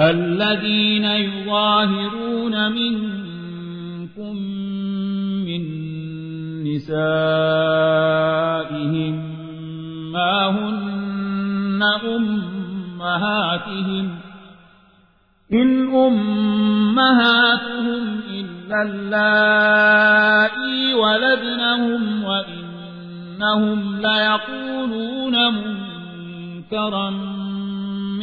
الذين يظاهرون منكم من نسائهم ما هن أمهاتهم إن أمهاتهم إلا اللائي ولدنهم وإنهم ليقولون منكرا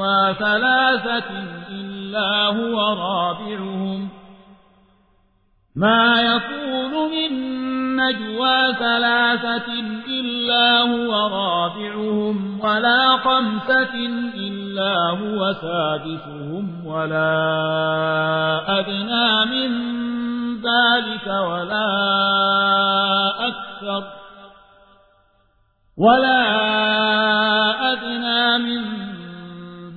نجوى ثلاثة إلا هو رابعهم ما يكون من نجوى ثلاثة إلا هو رابعهم ولا خمسة إلا هو سادسهم ولا أدنى من ذلك ولا أكثر ولا من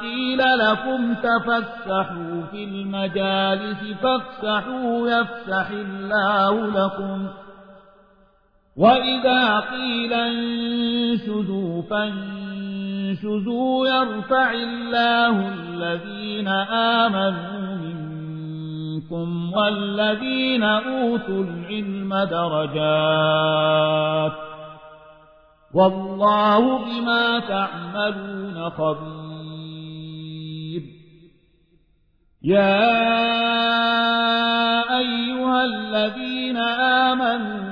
قيل لكم تفسحوا في المجالس فافسحوا يفسح الله لكم. وإذا قيل انشذوا فانشذوا يرفع الله الذين آمنوا منكم والذين أوتوا العلم درجات. والله بما تعملون خبير. يا أيها الذين آمنوا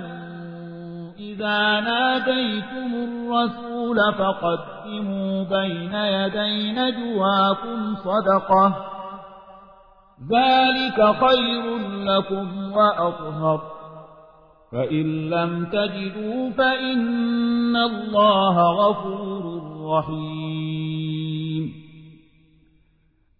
إذا ناديتم الرسول فقدموا بين يدي نجواكم صدقة. ذلك خير لكم وأطهر. فإن لم تجدوا فإن الله غفور رحيم.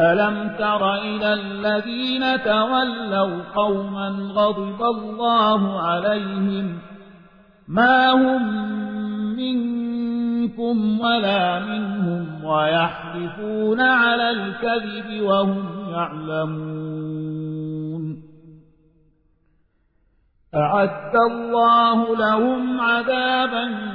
ألم تر إلى الذين تولوا قوما غضب الله عليهم ما هم منكم ولا منهم ويحلفون على الكذب وهم يعلمون أعد الله لهم عذابا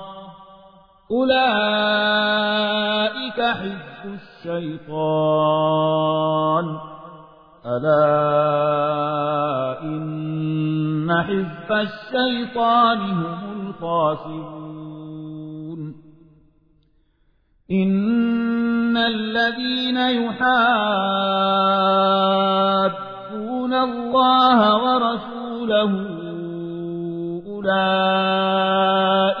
أولئك حزب الشيطان ألا إن حزب الشيطان هم الخاسرون إن الذين يحادون الله ورسوله أولئك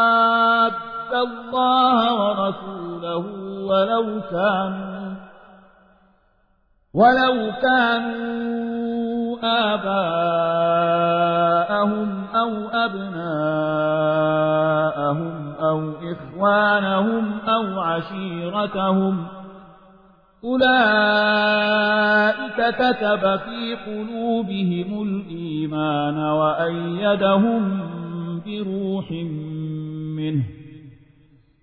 الله ورسوله ولو كانوا ولو كانوا آباءهم أو أبناءهم أو إخوانهم أو عشيرتهم أولئك كتب في قلوبهم الإيمان وأيدهم بروح منه